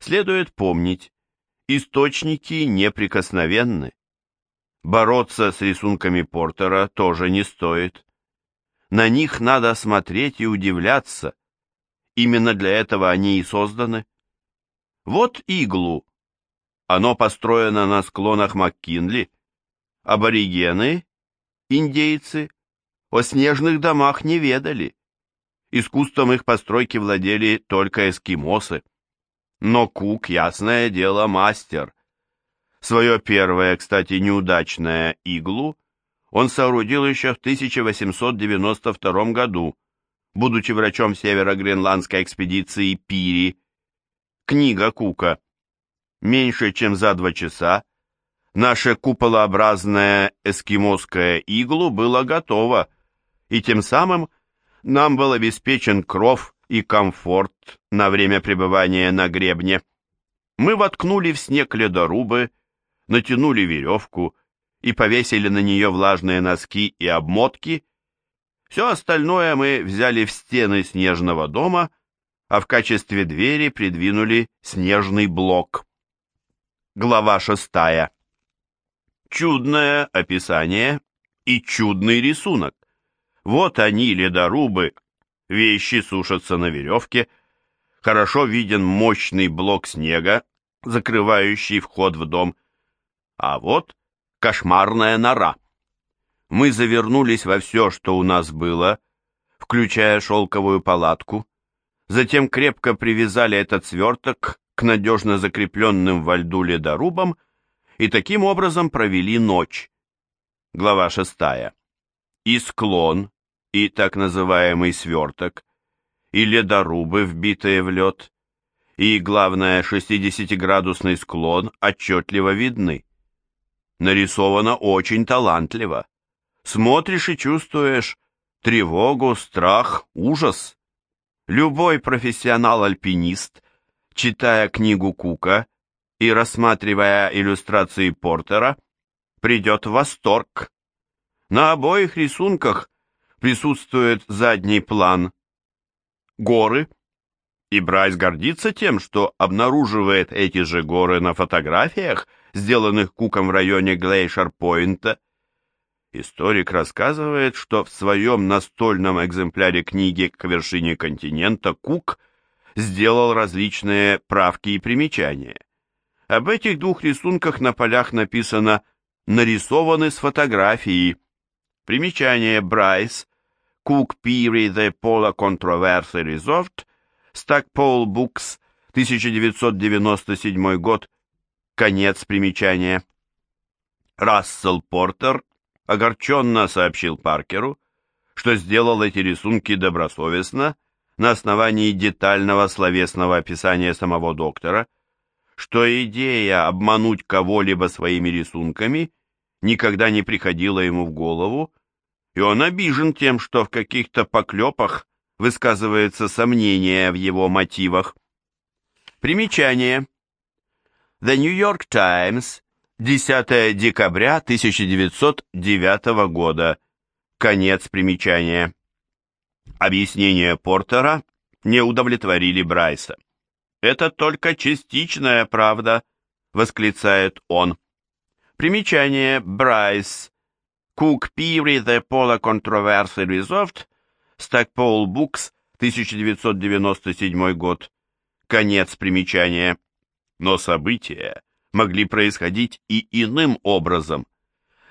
следует помнить, источники неприкосновенны. Бороться с рисунками Портера тоже не стоит. На них надо смотреть и удивляться. Именно для этого они и созданы. Вот иглу. Оно построено на склонах МакКинли. Аборигены, индейцы, о снежных домах не ведали. Искусством их постройки владели только эскимосы. Но Кук, ясное дело, мастер. Свое первое, кстати, неудачное иглу он соорудил еще в 1892 году, будучи врачом северо-гренландской экспедиции Пири. Книга Кука. Меньше чем за два часа наше куполообразное эскимосское иглу было готово, и тем самым нам был обеспечен кров и комфорт на время пребывания на гребне. Мы воткнули в снег ледорубы, натянули веревку и повесили на нее влажные носки и обмотки. Все остальное мы взяли в стены снежного дома, а в качестве двери придвинули снежный блок. Глава шестая. Чудное описание и чудный рисунок. Вот они, ледорубы, вещи сушатся на веревке, хорошо виден мощный блок снега, закрывающий вход в дом, а вот кошмарная нора. Мы завернулись во все, что у нас было, включая шелковую палатку, затем крепко привязали этот сверток к надежно закрепленным во льду ледорубам и таким образом провели ночь. Глава шестая. И склон, и так называемый сверток, и ледорубы, вбитые в лед, и, главное, 60-градусный склон отчетливо видны. Нарисовано очень талантливо. Смотришь и чувствуешь тревогу, страх, ужас. Любой профессионал-альпинист, читая книгу Кука и рассматривая иллюстрации Портера, придет в восторг. На обоих рисунках присутствует задний план. Горы. И Брайс гордится тем, что обнаруживает эти же горы на фотографиях, сделанных Куком в районе Глейшер-Пойнта. Историк рассказывает, что в своем настольном экземпляре книги «К вершине континента» Кук сделал различные правки и примечания. Об этих двух рисунках на полях написано «нарисованы с фотографией». Примечание Брайс, Cook Peary The Polar Controversy Resolved, Stackpole Books, 1997 год, конец примечания. Рассел Портер огорченно сообщил Паркеру, что сделал эти рисунки добросовестно на основании детального словесного описания самого доктора, что идея обмануть кого-либо своими рисунками никогда не приходила ему в голову, и он обижен тем, что в каких-то поклепах высказывается сомнение в его мотивах. Примечание. The New York Times, 10 декабря 1909 года. Конец примечания. Объяснения Портера не удовлетворили Брайса. «Это только частичная правда», — восклицает он. Примечание Брайс. Cook Peary The Polar Controversy Resolved. Stackpole Books, 1997 год. Конец примечания. Но события могли происходить и иным образом.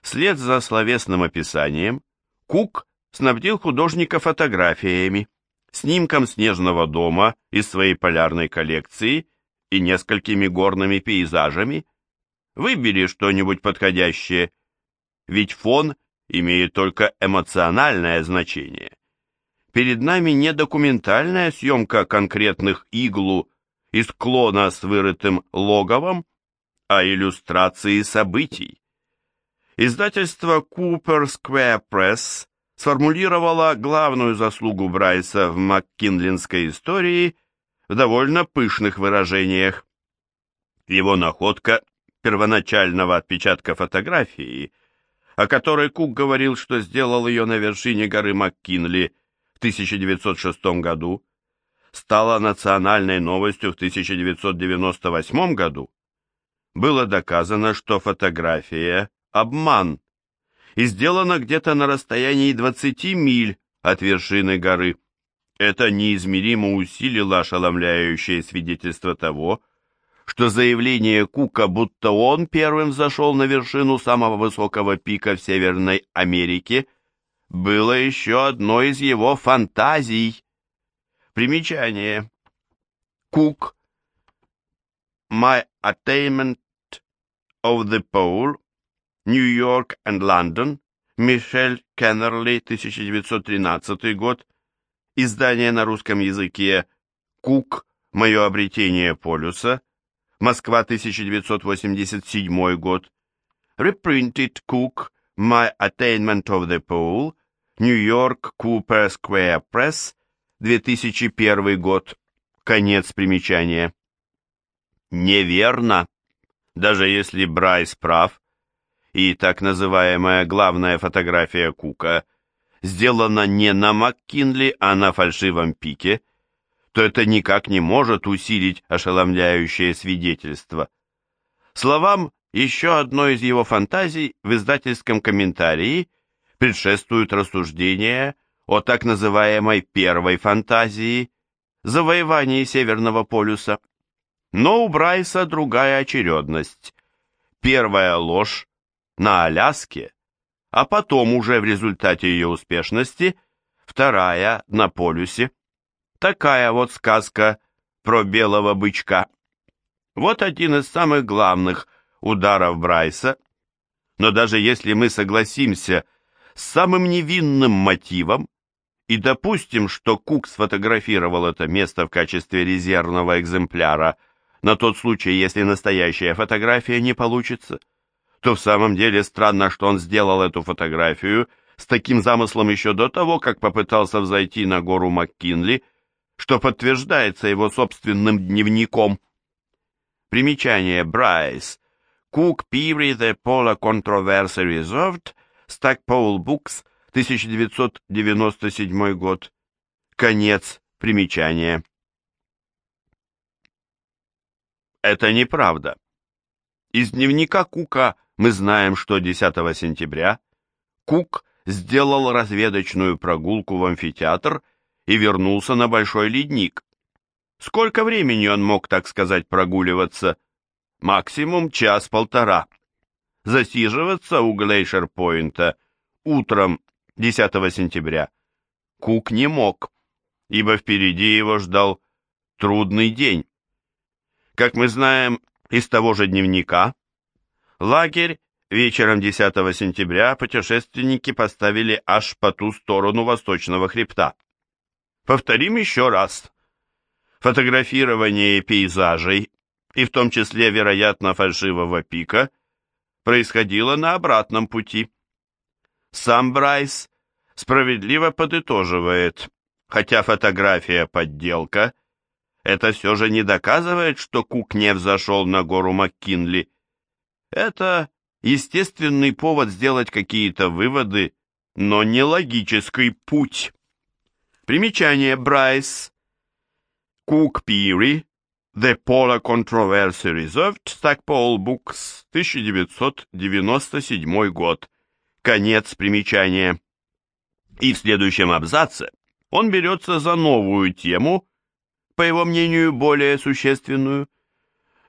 Вслед за словесным описанием Кук снабдил художника фотографиями, снимком снежного дома из своей полярной коллекции и несколькими горными пейзажами. Выбери что-нибудь подходящее, ведь фон имеет только эмоциональное значение. Перед нами не документальная съемка конкретных иглу из клона с вырытым логовом, а иллюстрации событий. Издательство Cooper Square Press сформулировало главную заслугу Брайса в маккинлинской истории в довольно пышных выражениях. Его находка первоначального отпечатка фотографии, о которой Кук говорил, что сделал ее на вершине горы МакКинли в 1906 году, стала национальной новостью в 1998 году, было доказано, что фотография – обман, и сделана где-то на расстоянии 20 миль от вершины горы. Это неизмеримо усилило ошеломляющее свидетельство того, что заявление Кука, будто он первым зашел на вершину самого высокого пика в Северной Америке, было еще одной из его фантазий. Примечание. Кук. My Attainment of the Pole. New York and London. Мишель Кеннерли, 1913 год. Издание на русском языке «Кук. Мое обретение полюса». Москва, 1987 год. Reprinted Cook. My Attainment of the Pole. New York Cooper Square Press. 2001 год. Конец примечания. Неверно. Даже если Брайс прав, и так называемая главная фотография Кука сделана не на МакКинли, а на фальшивом пике, то это никак не может усилить ошеломляющее свидетельство. Словам еще одной из его фантазий в издательском комментарии предшествуют рассуждения о так называемой первой фантазии – завоевании Северного полюса. Но у Брайса другая очередность. Первая ложь на Аляске, а потом уже в результате ее успешности вторая на полюсе. Такая вот сказка про белого бычка. Вот один из самых главных ударов Брайса. Но даже если мы согласимся с самым невинным мотивом, и допустим, что Кук сфотографировал это место в качестве резервного экземпляра на тот случай, если настоящая фотография не получится, то в самом деле странно, что он сделал эту фотографию с таким замыслом еще до того, как попытался взойти на гору МакКинли, что подтверждается его собственным дневником. Примечание Брайс. Cook The Polar Controversy Resolved, Stackpole Books, 1997 год. Конец примечания. Это неправда. Из дневника Кука мы знаем, что 10 сентября Кук сделал разведочную прогулку в амфитеатр и вернулся на Большой ледник. Сколько времени он мог, так сказать, прогуливаться? Максимум час-полтора. Засиживаться у Глейшер-Пойнта утром 10 сентября Кук не мог, ибо впереди его ждал трудный день. Как мы знаем из того же дневника, лагерь вечером 10 сентября путешественники поставили аж по ту сторону восточного хребта. Повторим еще раз. Фотографирование пейзажей, и в том числе, вероятно, фальшивого пика, происходило на обратном пути. Сам Брайс справедливо подытоживает, хотя фотография подделка, это все же не доказывает, что Кук не взошел на гору МакКинли. Это естественный повод сделать какие-то выводы, но не логический путь. Примечание Брайс. Кук Пири. The Polar Controversy Reserved. Stackpole Books. 1997 год. Конец примечания. И в следующем абзаце он берется за новую тему, по его мнению, более существенную,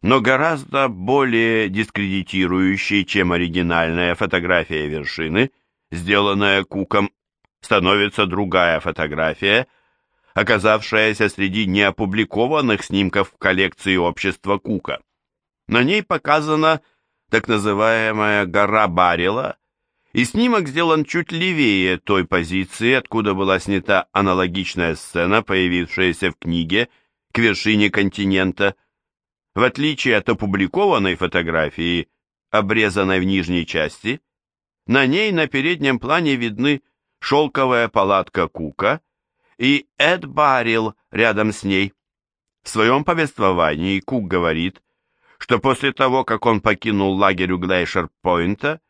но гораздо более дискредитирующей, чем оригинальная фотография вершины, сделанная Куком, становится другая фотография, оказавшаяся среди неопубликованных снимков в коллекции общества Кука. На ней показана так называемая гора Баррела, и снимок сделан чуть левее той позиции, откуда была снята аналогичная сцена, появившаяся в книге «К вершине континента». В отличие от опубликованной фотографии, обрезанной в нижней части, на ней на переднем плане видны шелковая палатка Кука и Эд Баррил рядом с ней. В своем повествовании Кук говорит, что после того, как он покинул лагерь у Глейшер-Пойнта,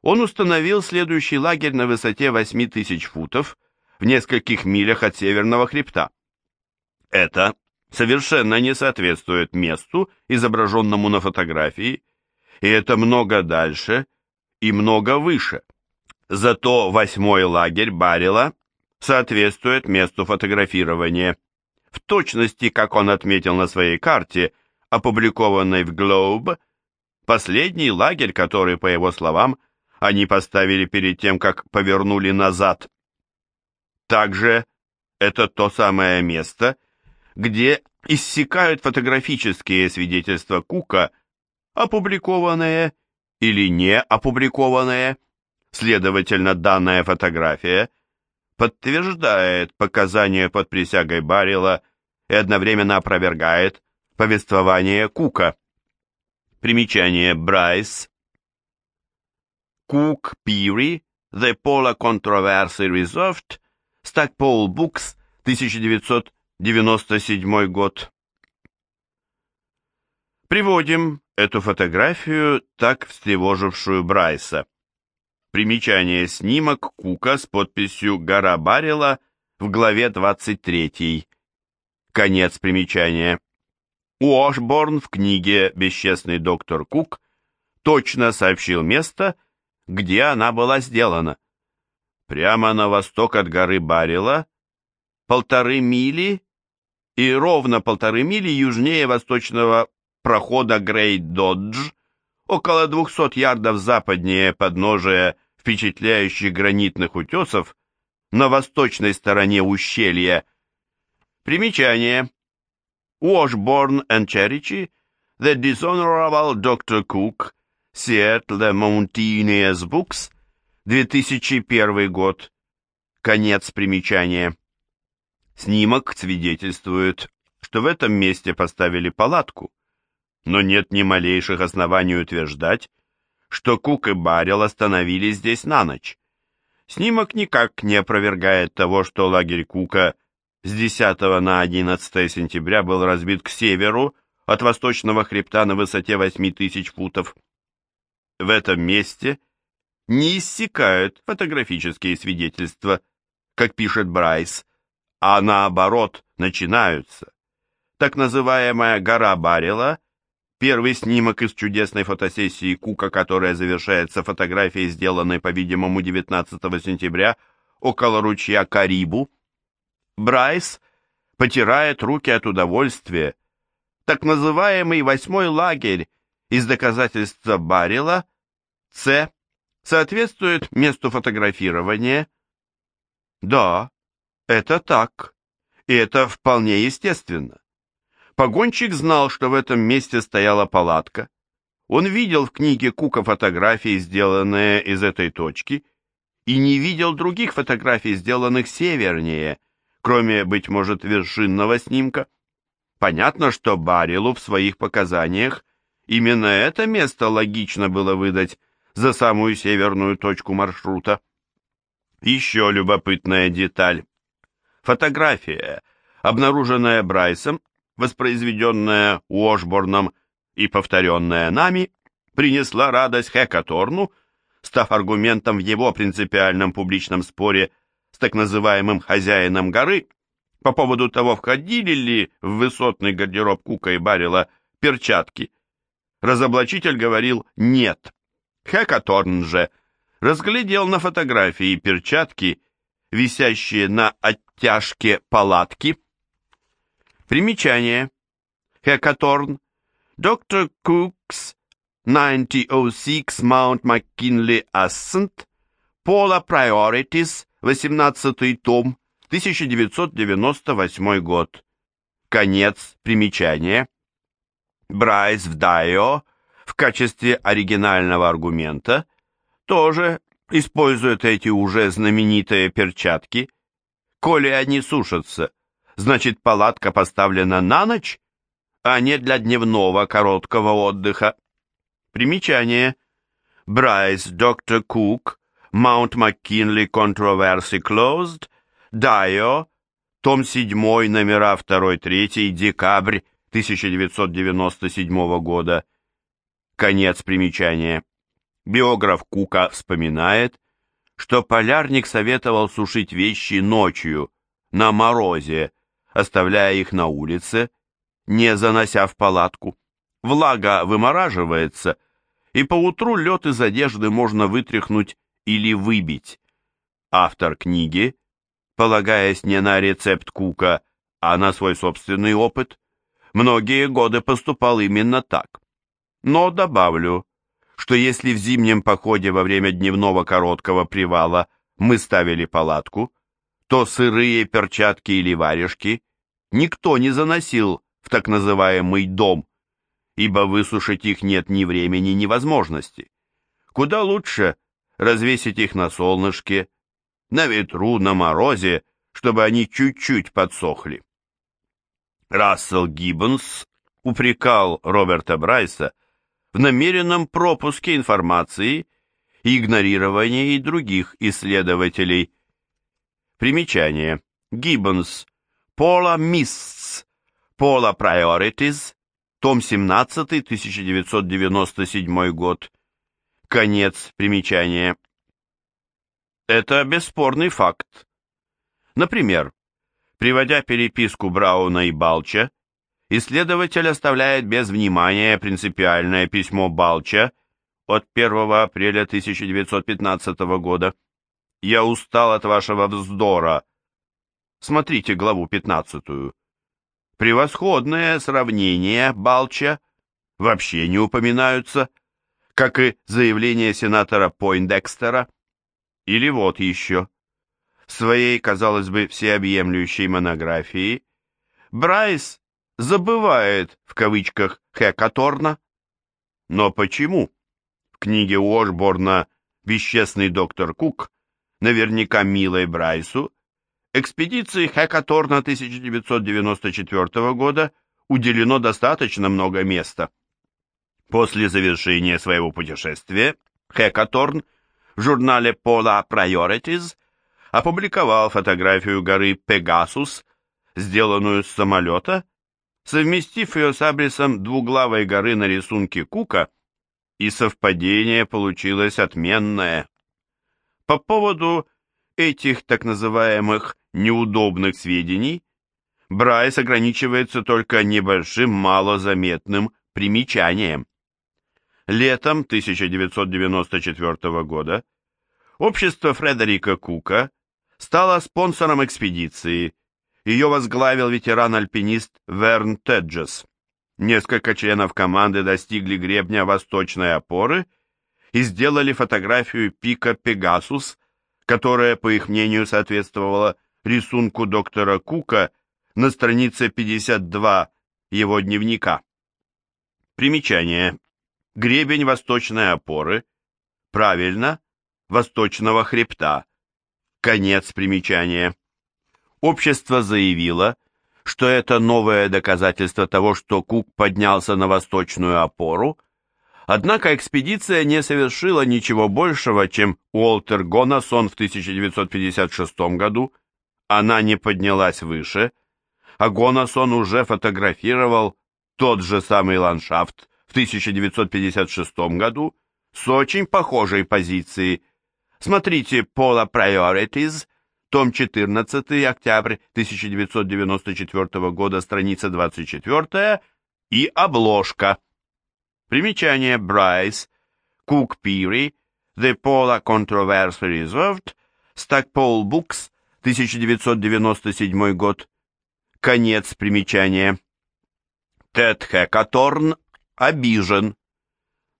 он установил следующий лагерь на высоте 8 тысяч футов в нескольких милях от северного хребта. Это совершенно не соответствует месту, изображенному на фотографии, и это много дальше и много выше. Зато восьмой лагерь Баррела соответствует месту фотографирования. В точности, как он отметил на своей карте, опубликованной в Globe, последний лагерь, который, по его словам, они поставили перед тем, как повернули назад. Также это то самое место, где иссякают фотографические свидетельства Кука, опубликованные или не опубликованные. Следовательно, данная фотография подтверждает показания под присягой Баррила и одновременно опровергает повествование Кука. Примечание Брайс. Кук Пири, The Polar Controversy Resolved, Stackpole Books, 1997 год. Приводим эту фотографию, так встревожившую Брайса. Примечание снимок Кука с подписью «Гора Баррела» в главе 23. Конец примечания. Уошборн в книге «Бесчестный доктор Кук» точно сообщил место, где она была сделана. Прямо на восток от горы Баррела, полторы мили и ровно полторы мили южнее восточного прохода Грейт-Додж, около 200 ярдов западнее подножия впечатляющих гранитных утесов на восточной стороне ущелья. Примечание. Washburn and Cherokee, The Dishonorable Dr. Cook, Seattle Mountaineers Books, 2001 год. Конец примечания. Снимок свидетельствует, что в этом месте поставили палатку, но нет ни малейших оснований утверждать, что Кук и Баррел остановились здесь на ночь. Снимок никак не опровергает того, что лагерь Кука с 10 на 11 сентября был разбит к северу от восточного хребта на высоте 8000 футов. В этом месте не иссякают фотографические свидетельства, как пишет Брайс, а наоборот начинаются. Так называемая гора Баррела Первый снимок из чудесной фотосессии Кука, которая завершается фотографией, сделанной, по-видимому, 19 сентября около ручья Карибу. Брайс потирает руки от удовольствия. Так называемый восьмой лагерь из доказательства Баррела, С, соответствует месту фотографирования. Да, это так, и это вполне естественно. Погонщик знал, что в этом месте стояла палатка. Он видел в книге Кука фотографии, сделанные из этой точки, и не видел других фотографий, сделанных севернее, кроме, быть может, вершинного снимка. Понятно, что Барилу в своих показаниях именно это место логично было выдать за самую северную точку маршрута. Еще любопытная деталь. Фотография, обнаруженная Брайсом, воспроизведенная Уошборном и повторенная нами, принесла радость Хекаторну, став аргументом в его принципиальном публичном споре с так называемым хозяином горы по поводу того, входили ли в высотный гардероб Кука и Баррела перчатки. Разоблачитель говорил «нет». Хекаторн же разглядел на фотографии перчатки, висящие на оттяжке палатки, Примечание. Хекаторн. Доктор Кукс. 9006 Mount McKinley Ascent. Polar Priorities. 18 том. 1998 год. Конец примечания. Брайс в Дайо в качестве оригинального аргумента тоже использует эти уже знаменитые перчатки, коли они сушатся – Значит, палатка поставлена на ночь, а не для дневного короткого отдыха. Примечание. Брайс, Доктор Кук, Маунт МакКинли Controversy Closed, Дайо, том 7, номера 2-3, декабрь 1997 года. Конец примечания. Биограф Кука вспоминает, что полярник советовал сушить вещи ночью, на морозе, оставляя их на улице, не занося в палатку. Влага вымораживается, и поутру лед из одежды можно вытряхнуть или выбить. Автор книги, полагаясь не на рецепт Кука, а на свой собственный опыт, многие годы поступал именно так. Но добавлю, что если в зимнем походе во время дневного короткого привала мы ставили палатку, то сырые перчатки или варежки никто не заносил в так называемый дом, ибо высушить их нет ни времени, ни возможности. Куда лучше развесить их на солнышке, на ветру, на морозе, чтобы они чуть-чуть подсохли. Рассел Гиббонс упрекал Роберта Брайса в намеренном пропуске информации и игнорировании других исследователей. Примечание. Гиббонс. Пола Мисс. Пола Priorities. Том 17, 1997 год. Конец примечания. Это бесспорный факт. Например, приводя переписку Брауна и Балча, исследователь оставляет без внимания принципиальное письмо Балча от 1 апреля 1915 года. «Я устал от вашего вздора». Смотрите главу 15. Превосходные сравнения Балча вообще не упоминаются, как и заявление сенатора Пойндекстера. Или вот еще. В своей, казалось бы, всеобъемлющей монографии Брайс забывает, в кавычках, Хекаторна. Но почему? В книге Уошборна «Бесчестный доктор Кук» наверняка милой Брайсу, экспедиции Хекаторна 1994 года уделено достаточно много места. После завершения своего путешествия Хекаторн в журнале Polar Priorities опубликовал фотографию горы Пегасус, сделанную с самолета, совместив ее с абрисом двуглавой горы на рисунке Кука, и совпадение получилось отменное. По поводу этих так называемых неудобных сведений Брайс ограничивается только небольшим малозаметным примечанием. Летом 1994 года общество Фредерика Кука стало спонсором экспедиции. Ее возглавил ветеран-альпинист Верн Теджес. Несколько членов команды достигли гребня восточной опоры и сделали фотографию пика Пегасус, которая, по их мнению, соответствовала рисунку доктора Кука на странице 52 его дневника. Примечание. Гребень восточной опоры. Правильно, восточного хребта. Конец примечания. Общество заявило, что это новое доказательство того, что Кук поднялся на восточную опору, однако экспедиция не совершила ничего большего, чем Уолтер Гонасон в 1956 году, она не поднялась выше, а Гонасон уже фотографировал тот же самый ландшафт в 1956 году с очень похожей позиции – Смотрите Пола Priorities, том 14, октябрь 1994 года, страница 24 и обложка. Примечание Брайс, Кук Пири, The Polar Controversy Reserved, Stackpole Books, 1997 год. Конец примечания. Тед Хекаторн обижен.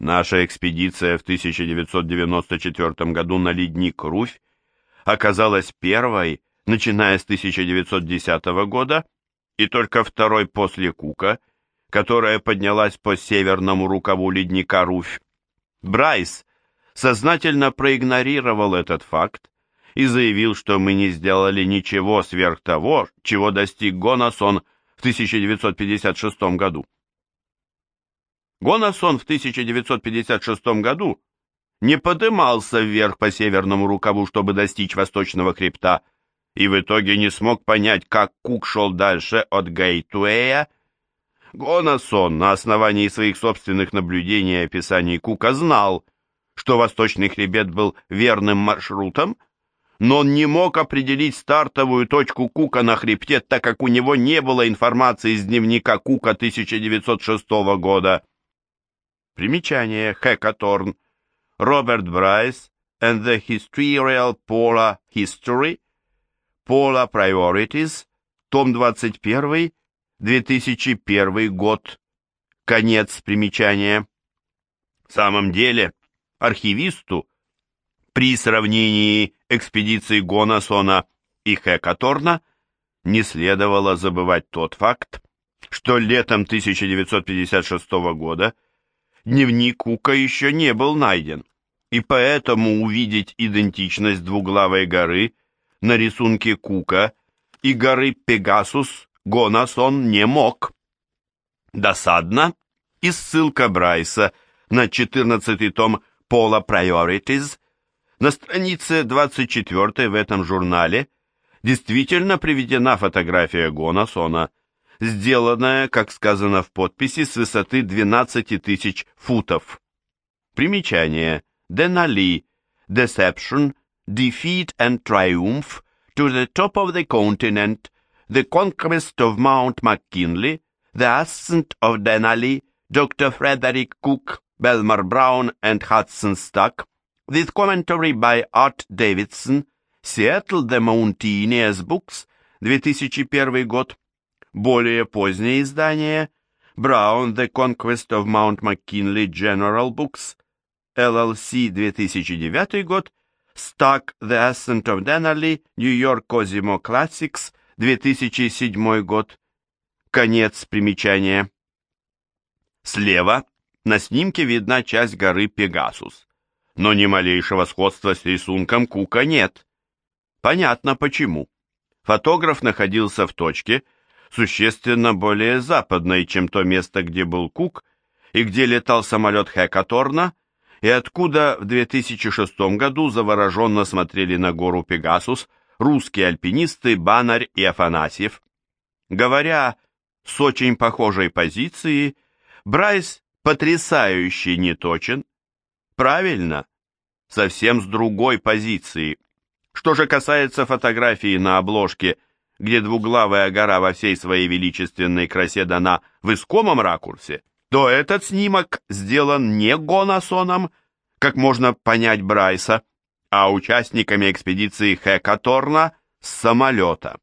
Наша экспедиция в 1994 году на ледник Руфь оказалась первой, начиная с 1910 года, и только второй после Кука, которая поднялась по северному рукаву ледника Руфь. Брайс сознательно проигнорировал этот факт и заявил, что мы не сделали ничего сверх того, чего достиг Гонасон в 1956 году. Гонасон в 1956 году не подымался вверх по северному рукаву, чтобы достичь восточного хребта, и в итоге не смог понять, как Кук шел дальше от Гейтуэя. Гонасон на основании своих собственных наблюдений и описаний Кука знал, что восточный хребет был верным маршрутом, но он не мог определить стартовую точку Кука на хребте, так как у него не было информации из дневника Кука 1906 года. Примечание. Хекаторн. Роберт Брайс and the Historial Polar History. Polar Priorities. Том 21. 2001 год. Конец примечания. В самом деле, архивисту при сравнении экспедиций Гонасона и Хекаторна не следовало забывать тот факт, что летом 1956 года дневник Кука еще не был найден, и поэтому увидеть идентичность двуглавой горы на рисунке Кука и горы Пегасус Гонасон не мог. Досадно и ссылка Брайса на 14 том Пола Priorities на странице 24 в этом журнале действительно приведена фотография Гонасона, сделанная, как сказано в подписи, с высоты 12 тысяч футов. Примечание. Денали. Deception. Defeat and Triumph. To the top of the continent. The conquest of Mount McKinley. The ascent of Denali. Dr. Frederick Cook. Belmar Brown and Hudson Stuck. With commentary by Art Davidson, Seattle The Mountaineers Books, 2001 год. Более позднее издание Brown The Conquest of Mount McKinley General Books, LLC, 2009 год. Stuck The Ascent of Denali, New York Cosimo Classics, 2007 год. Конец примечания. Слева на снимке видна часть горы Пегасус но ни малейшего сходства с рисунком Кука нет. Понятно почему. Фотограф находился в точке, существенно более западной, чем то место, где был Кук, и где летал самолет Хекаторна, и откуда в 2006 году завороженно смотрели на гору Пегасус русские альпинисты Банарь и Афанасьев. Говоря с очень похожей позиции, Брайс потрясающе неточен. Правильно, совсем с другой позиции. Что же касается фотографии на обложке, где двуглавая гора во всей своей величественной красе дана в искомом ракурсе, то этот снимок сделан не Гонасоном, как можно понять Брайса, а участниками экспедиции Хекаторна с самолета.